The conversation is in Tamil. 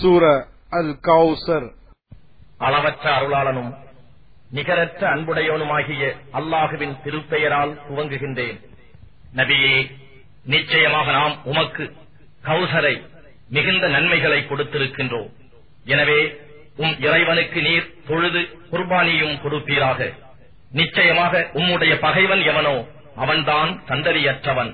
சூர அல் கௌசர் அளவற்ற அருளாளனும் நிகரற்ற அன்புடையவனுமாகிய அல்லாஹுவின் திருப்பெயரால் துவங்குகின்றேன். நபியே நிச்சயமாக நாம் உமக்கு கௌசரை மிகுந்த நன்மைகளை கொடுத்திருக்கின்றோம். எனவே உம் இறைவனுக்கு நீர் பொழுது குர்பானியும் கொடுப்பீராக. நிச்சயமாக உம்முடைய பகைவன் எவனோ அவன்தான் சந்ததியற்றவன்